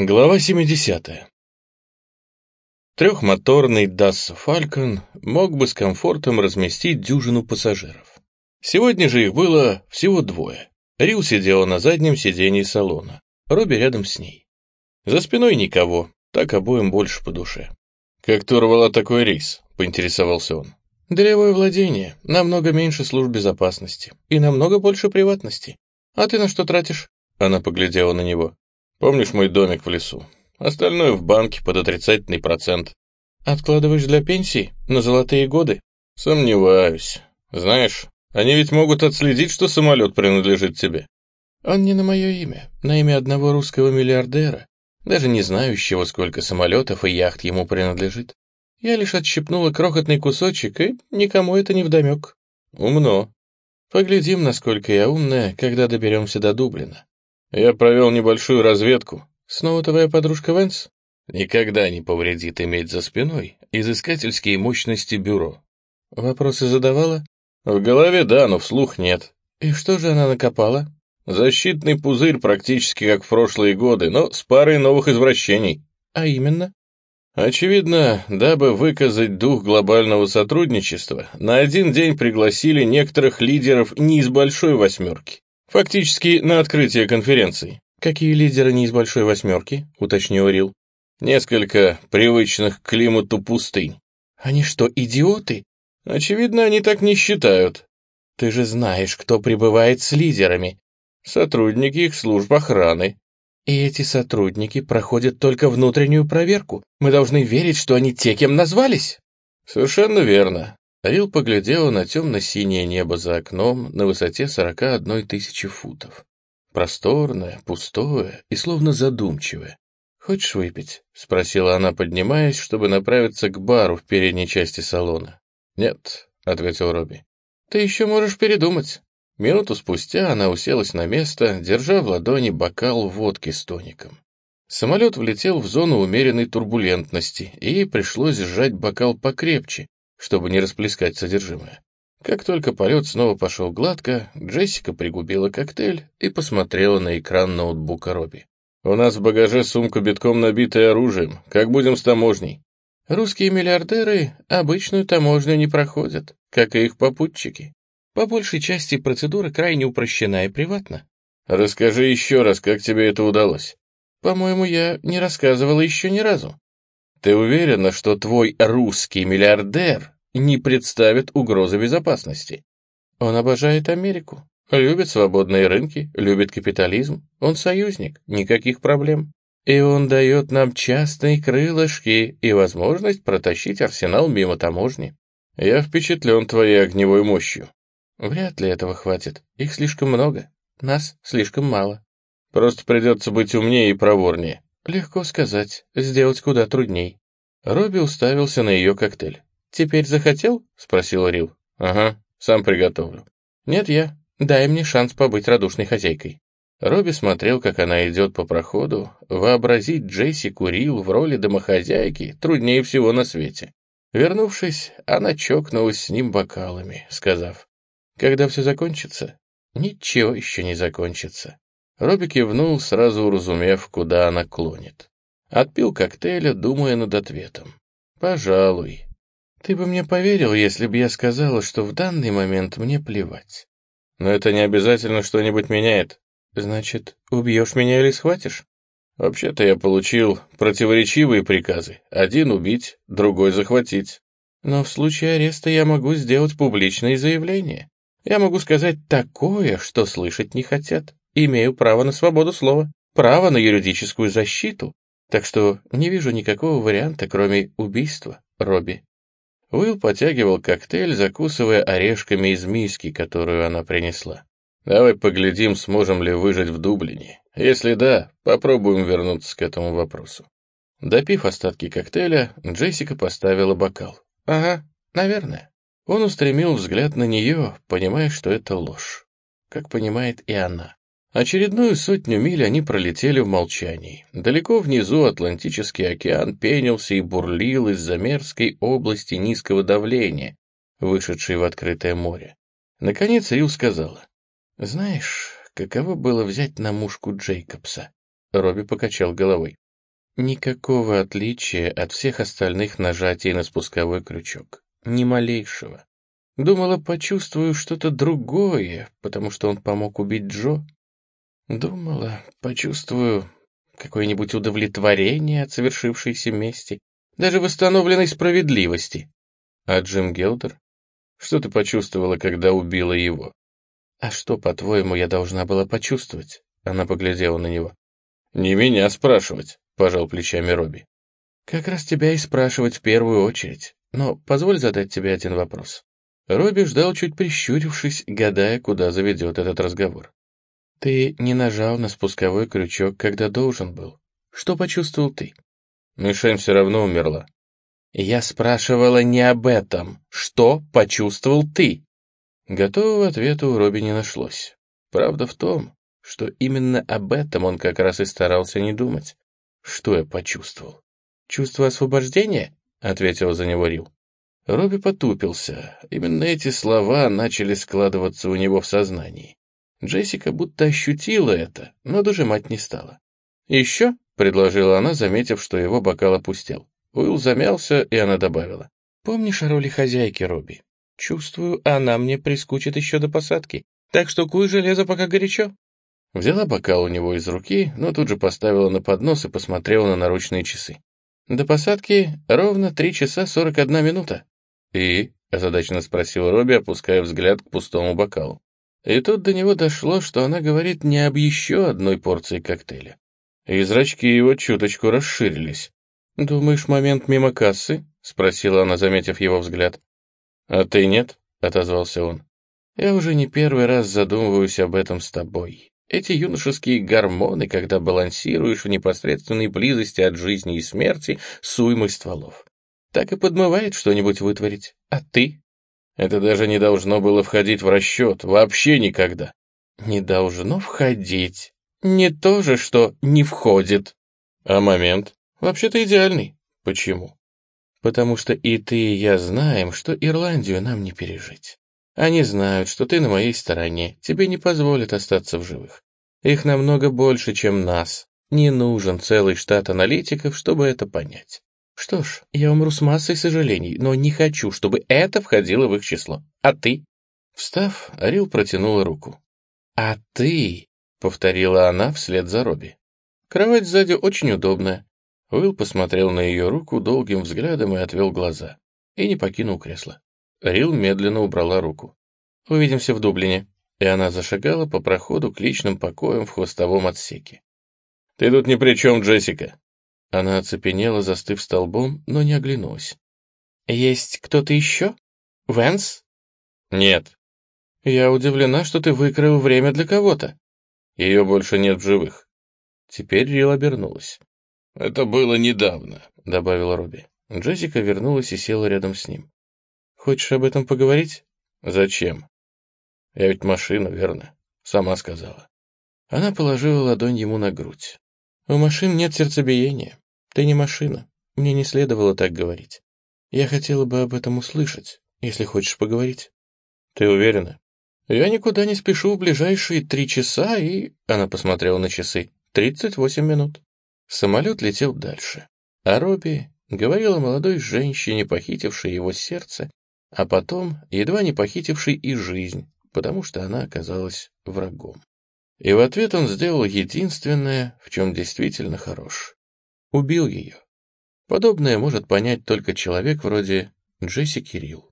Глава 70. Трехмоторный Дасса Фалькон мог бы с комфортом разместить дюжину пассажиров. Сегодня же их было всего двое. Рил сидела на заднем сидении салона, Робби рядом с ней. За спиной никого, так обоим больше по душе. «Как ты урвала такой рейс?» — поинтересовался он. «Долевое владение, намного меньше служб безопасности и намного больше приватности. А ты на что тратишь?» Она поглядела на него. Помнишь мой домик в лесу? Остальное в банке под отрицательный процент. Откладываешь для пенсии? На золотые годы? Сомневаюсь. Знаешь, они ведь могут отследить, что самолет принадлежит тебе. Он не на мое имя, на имя одного русского миллиардера, даже не знающего, сколько самолетов и яхт ему принадлежит. Я лишь отщипнула крохотный кусочек, и никому это не вдомек. Умно. Поглядим, насколько я умная, когда доберемся до Дублина. Я провел небольшую разведку. Снова твоя подружка Венс? Никогда не повредит иметь за спиной изыскательские мощности бюро. Вопросы задавала? В голове да, но вслух нет. И что же она накопала? Защитный пузырь практически как в прошлые годы, но с парой новых извращений. А именно? Очевидно, дабы выказать дух глобального сотрудничества, на один день пригласили некоторых лидеров не из большой восьмерки, Фактически на открытие конференции. Какие лидеры не из большой восьмерки, уточнил Рил. Несколько привычных к климату пустынь. Они что, идиоты? Очевидно, они так не считают. Ты же знаешь, кто прибывает с лидерами. Сотрудники их служб охраны. И эти сотрудники проходят только внутреннюю проверку. Мы должны верить, что они те, кем назвались. Совершенно верно. Рил поглядела на темно-синее небо за окном на высоте 41 тысячи футов. Просторное, пустое и словно задумчивое. «Хочешь выпить?» — спросила она, поднимаясь, чтобы направиться к бару в передней части салона. «Нет», — ответил Робби. «Ты еще можешь передумать». Минуту спустя она уселась на место, держа в ладони бокал водки с тоником. Самолет влетел в зону умеренной турбулентности, и ей пришлось сжать бокал покрепче, чтобы не расплескать содержимое. Как только полет снова пошел гладко, Джессика пригубила коктейль и посмотрела на экран ноутбука Робби. «У нас в багаже сумка битком набитая оружием. Как будем с таможней?» «Русские миллиардеры обычную таможню не проходят, как и их попутчики. По большей части процедура крайне упрощена и приватна». «Расскажи еще раз, как тебе это удалось?» «По-моему, я не рассказывала еще ни разу. Ты уверена, что твой русский миллиардер не представит угрозы безопасности? Он обожает Америку, любит свободные рынки, любит капитализм. Он союзник, никаких проблем. И он дает нам частные крылышки и возможность протащить арсенал мимо таможни. Я впечатлен твоей огневой мощью. Вряд ли этого хватит. Их слишком много. Нас слишком мало. Просто придется быть умнее и проворнее. Легко сказать, сделать куда трудней. Робби уставился на ее коктейль. «Теперь захотел?» — спросил Рил. «Ага, сам приготовлю». «Нет, я. Дай мне шанс побыть радушной хозяйкой». Робби смотрел, как она идет по проходу. Вообразить Джесси Курил в роли домохозяйки труднее всего на свете. Вернувшись, она чокнулась с ним бокалами, сказав, «Когда все закончится?» «Ничего еще не закончится». Робби кивнул, сразу уразумев, куда она клонит. Отпил коктейля, думая над ответом. «Пожалуй. Ты бы мне поверил, если бы я сказала, что в данный момент мне плевать. Но это не обязательно что-нибудь меняет. Значит, убьешь меня или схватишь?» «Вообще-то я получил противоречивые приказы. Один убить, другой захватить. Но в случае ареста я могу сделать публичные заявления. Я могу сказать такое, что слышать не хотят имею право на свободу слова, право на юридическую защиту, так что не вижу никакого варианта, кроме убийства, Робби». Уилл потягивал коктейль, закусывая орешками из миски, которую она принесла. «Давай поглядим, сможем ли выжить в Дублине. Если да, попробуем вернуться к этому вопросу». Допив остатки коктейля, Джессика поставила бокал. «Ага, наверное». Он устремил взгляд на нее, понимая, что это ложь. Как понимает и она. Очередную сотню миль они пролетели в молчании. Далеко внизу Атлантический океан пенился и бурлил из-за мерзкой области низкого давления, вышедшей в открытое море. Наконец Рил сказала, «Знаешь, каково было взять на мушку Джейкобса?» Робби покачал головой. Никакого отличия от всех остальных нажатий на спусковой крючок. Ни малейшего. Думала, почувствую что-то другое, потому что он помог убить Джо. Думала, почувствую какое-нибудь удовлетворение от совершившейся мести, даже восстановленной справедливости. А Джим Гелдер? Что ты почувствовала, когда убила его? А что, по-твоему, я должна была почувствовать? Она поглядела на него. Не меня спрашивать, пожал плечами Робби. Как раз тебя и спрашивать в первую очередь. Но позволь задать тебе один вопрос. Робби ждал, чуть прищурившись, гадая, куда заведет этот разговор. «Ты не нажал на спусковой крючок, когда должен был. Что почувствовал ты?» «Мишень все равно умерла». «Я спрашивала не об этом. Что почувствовал ты?» Готового ответа у Робби не нашлось. Правда в том, что именно об этом он как раз и старался не думать. «Что я почувствовал?» «Чувство освобождения?» — ответил за него Рил. Робби потупился. Именно эти слова начали складываться у него в сознании. Джессика будто ощутила это, но дожимать не стала. «Еще?» — предложила она, заметив, что его бокал опустел. Уилл замялся, и она добавила. «Помнишь о роли хозяйки, Робби? Чувствую, она мне прискучит еще до посадки. Так что куй железо, пока горячо». Взяла бокал у него из руки, но тут же поставила на поднос и посмотрела на наручные часы. До посадки ровно три часа сорок одна минута. «И?» — озадаченно спросил Робби, опуская взгляд к пустому бокалу. И тут до него дошло, что она говорит не об еще одной порции коктейля. И зрачки его чуточку расширились. «Думаешь, момент мимо кассы?» — спросила она, заметив его взгляд. «А ты нет?» — отозвался он. «Я уже не первый раз задумываюсь об этом с тобой. Эти юношеские гормоны, когда балансируешь в непосредственной близости от жизни и смерти с уймой стволов так и подмывает что-нибудь вытворить. А ты? Это даже не должно было входить в расчет, вообще никогда. Не должно входить. Не то же, что не входит. А момент? Вообще-то идеальный. Почему? Потому что и ты, и я знаем, что Ирландию нам не пережить. Они знают, что ты на моей стороне, тебе не позволят остаться в живых. Их намного больше, чем нас. Не нужен целый штат аналитиков, чтобы это понять. Что ж, я умру с массой сожалений, но не хочу, чтобы это входило в их число. А ты? Встав, Арил протянула руку. А ты? Повторила она вслед за Робби. Кровать сзади очень удобная. Уилл посмотрел на ее руку долгим взглядом и отвел глаза. И не покинул кресло. Рил медленно убрала руку. «Увидимся в Дублине». И она зашагала по проходу к личным покоям в хвостовом отсеке. «Ты тут ни при чем, Джессика», она оцепенела, застыв столбом, но не оглянулась. «Есть кто-то еще? Венс?» «Нет». «Я удивлена, что ты выкроил время для кого-то». «Ее больше нет в живых». Теперь Рил обернулась. «Это было недавно», — добавил Робби. Джессика вернулась и села рядом с ним. «Хочешь об этом поговорить?» «Зачем?» «Я ведь машина, верно?» Сама сказала. Она положила ладонь ему на грудь. У машин нет сердцебиения. Ты не машина. Мне не следовало так говорить. Я хотела бы об этом услышать, если хочешь поговорить. Ты уверена? Я никуда не спешу в ближайшие три часа и... Она посмотрела на часы. Тридцать восемь минут. Самолет летел дальше. А Робби говорил о молодой женщине, похитившей его сердце, а потом едва не похитившей и жизнь, потому что она оказалась врагом. И в ответ он сделал единственное, в чем действительно хорош. Убил ее. Подобное может понять только человек вроде Джесси Кирилл.